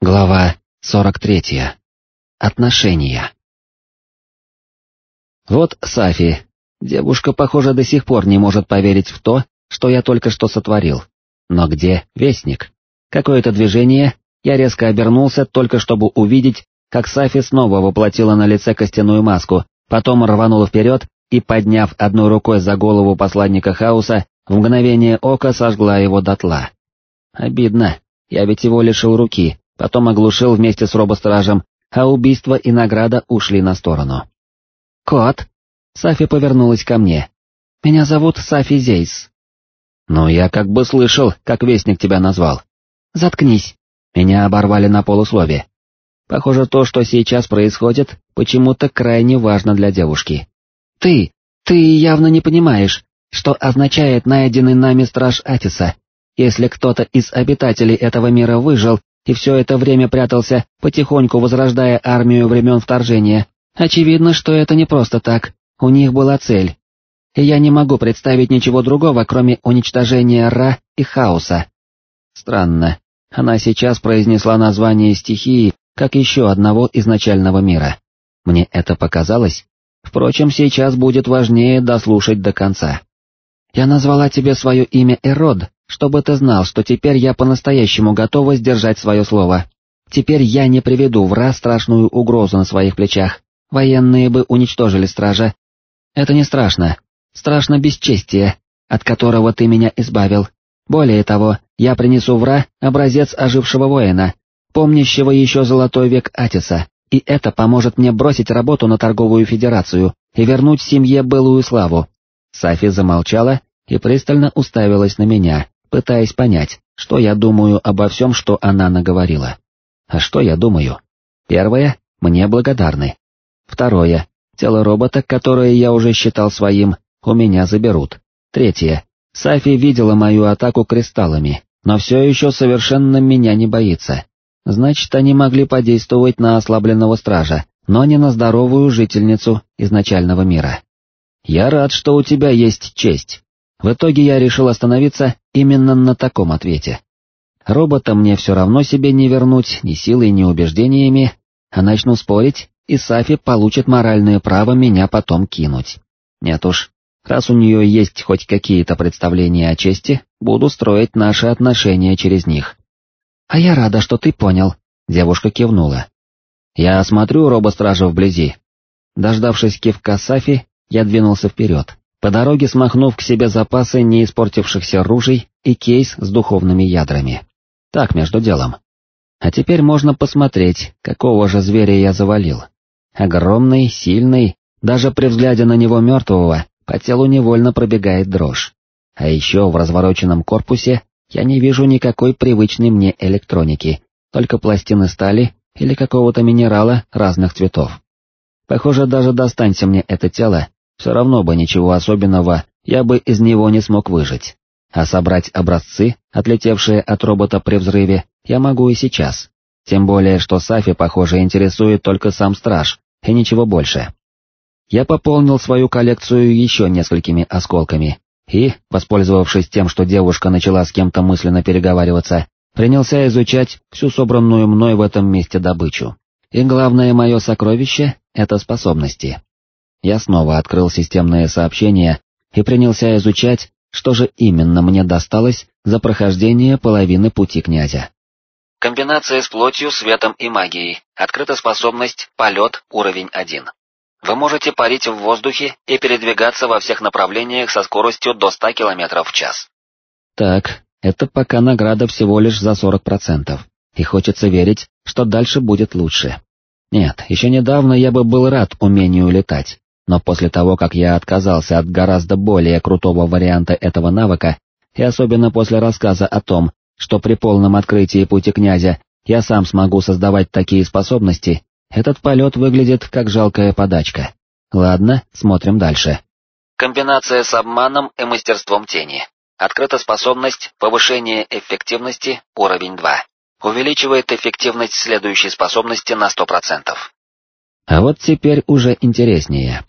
Глава 43. Отношения. Вот Сафи. Девушка, похоже, до сих пор не может поверить в то, что я только что сотворил. Но где Вестник? Какое-то движение, я резко обернулся, только чтобы увидеть, как Сафи снова воплотила на лице костяную маску, потом рванула вперед и, подняв одной рукой за голову посланника хаоса, в мгновение ока сожгла его дотла. Обидно, я ведь его лишил руки, потом оглушил вместе с робостражем, а убийство и награда ушли на сторону. «Кот!» Сафи повернулась ко мне. «Меня зовут Сафи Зейс». «Ну, я как бы слышал, как Вестник тебя назвал». «Заткнись». Меня оборвали на полуслове. Похоже, то, что сейчас происходит, почему-то крайне важно для девушки. «Ты, ты явно не понимаешь, что означает найденный нами страж Атиса. Если кто-то из обитателей этого мира выжил и все это время прятался, потихоньку возрождая армию времен вторжения. Очевидно, что это не просто так, у них была цель. И я не могу представить ничего другого, кроме уничтожения Ра и Хаоса. Странно, она сейчас произнесла название стихии, как еще одного изначального мира. Мне это показалось? Впрочем, сейчас будет важнее дослушать до конца. Я назвала тебе свое имя Эрод, чтобы ты знал, что теперь я по-настоящему готова сдержать свое слово. Теперь я не приведу в раз страшную угрозу на своих плечах. Военные бы уничтожили стража. Это не страшно. Страшно бесчестие, от которого ты меня избавил. Более того, я принесу в Ра образец ожившего воина, помнящего еще золотой век Атиса, и это поможет мне бросить работу на торговую федерацию и вернуть семье былую славу. Сафи замолчала и пристально уставилась на меня, пытаясь понять, что я думаю обо всем, что она наговорила. А что я думаю? Первое, мне благодарны. Второе, тело робота, которое я уже считал своим, у меня заберут. Третье, Сафи видела мою атаку кристаллами, но все еще совершенно меня не боится. Значит, они могли подействовать на ослабленного стража, но не на здоровую жительницу изначального мира. Я рад, что у тебя есть честь. В итоге я решил остановиться именно на таком ответе. Робота мне все равно себе не вернуть ни силой, ни убеждениями, а начну спорить, и Сафи получит моральное право меня потом кинуть. Нет уж, раз у нее есть хоть какие-то представления о чести, буду строить наши отношения через них. «А я рада, что ты понял», — девушка кивнула. «Я осмотрю робостража вблизи». Дождавшись кивка Сафи, я двинулся вперед по дороге смахнув к себе запасы неиспортившихся ружей и кейс с духовными ядрами. Так, между делом. А теперь можно посмотреть, какого же зверя я завалил. Огромный, сильный, даже при взгляде на него мертвого, по телу невольно пробегает дрожь. А еще в развороченном корпусе я не вижу никакой привычной мне электроники, только пластины стали или какого-то минерала разных цветов. Похоже, даже достанься мне это тело, все равно бы ничего особенного я бы из него не смог выжить. А собрать образцы, отлетевшие от робота при взрыве, я могу и сейчас. Тем более, что Сафи, похоже, интересует только сам страж, и ничего больше. Я пополнил свою коллекцию еще несколькими осколками, и, воспользовавшись тем, что девушка начала с кем-то мысленно переговариваться, принялся изучать всю собранную мной в этом месте добычу. И главное мое сокровище — это способности. Я снова открыл системное сообщение и принялся изучать, что же именно мне досталось за прохождение половины пути князя. Комбинация с плотью, светом и магией. Открыта способность «Полет» уровень 1. Вы можете парить в воздухе и передвигаться во всех направлениях со скоростью до 100 км в час. Так, это пока награда всего лишь за 40%, и хочется верить, что дальше будет лучше. Нет, еще недавно я бы был рад умению летать, но после того, как я отказался от гораздо более крутого варианта этого навыка, и особенно после рассказа о том, что при полном открытии пути князя я сам смогу создавать такие способности, этот полет выглядит как жалкая подачка. Ладно, смотрим дальше. Комбинация с обманом и мастерством тени. Открыта способность повышения эффективности уровень 2. Увеличивает эффективность следующей способности на 100%. А вот теперь уже интереснее.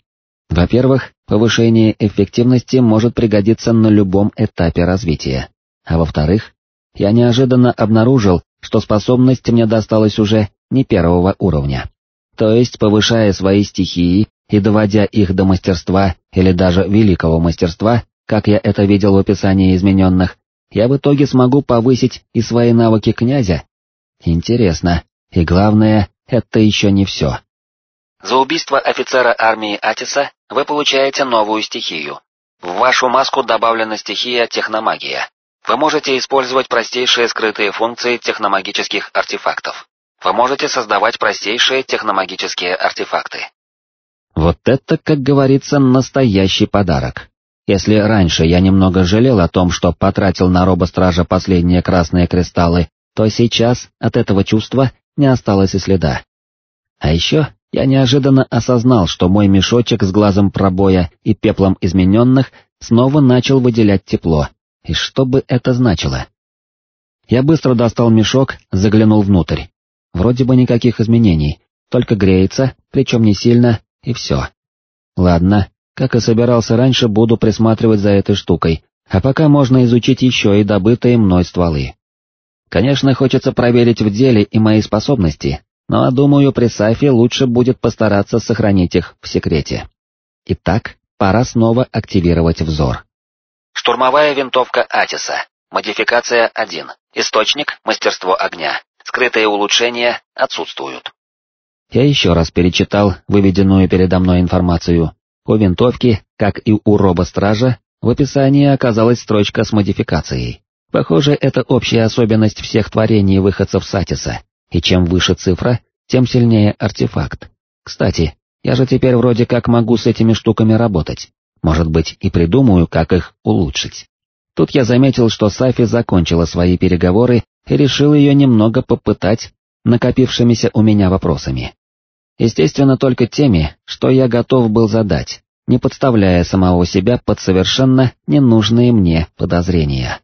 Во-первых, повышение эффективности может пригодиться на любом этапе развития, а во-вторых, я неожиданно обнаружил, что способность мне досталась уже не первого уровня. То есть, повышая свои стихии и доводя их до мастерства или даже великого мастерства, как я это видел в описании измененных, я в итоге смогу повысить и свои навыки князя? Интересно, и главное, это еще не все. За убийство офицера армии Атиса вы получаете новую стихию. В вашу маску добавлена стихия техномагия. Вы можете использовать простейшие скрытые функции техномагических артефактов. Вы можете создавать простейшие техномагические артефакты. Вот это, как говорится, настоящий подарок. Если раньше я немного жалел о том, что потратил на робостража последние красные кристаллы, то сейчас от этого чувства не осталось и следа. А еще я неожиданно осознал, что мой мешочек с глазом пробоя и пеплом измененных снова начал выделять тепло, и что бы это значило? Я быстро достал мешок, заглянул внутрь. Вроде бы никаких изменений, только греется, причем не сильно, и все. Ладно, как и собирался раньше, буду присматривать за этой штукой, а пока можно изучить еще и добытые мной стволы. Конечно, хочется проверить в деле и мои способности, но, думаю, при Сафе лучше будет постараться сохранить их в секрете. Итак, пора снова активировать взор. Штурмовая винтовка Атиса. Модификация 1. Источник – мастерство огня. Скрытые улучшения отсутствуют. Я еще раз перечитал выведенную передо мной информацию. У винтовки, как и у робо-стража, в описании оказалась строчка с модификацией. Похоже, это общая особенность всех творений выходцев Сатиса, и чем выше цифра, тем сильнее артефакт. Кстати, я же теперь вроде как могу с этими штуками работать. Может быть, и придумаю, как их улучшить. Тут я заметил, что Сафи закончила свои переговоры и решил ее немного попытать накопившимися у меня вопросами. Естественно, только теми, что я готов был задать, не подставляя самого себя под совершенно ненужные мне подозрения.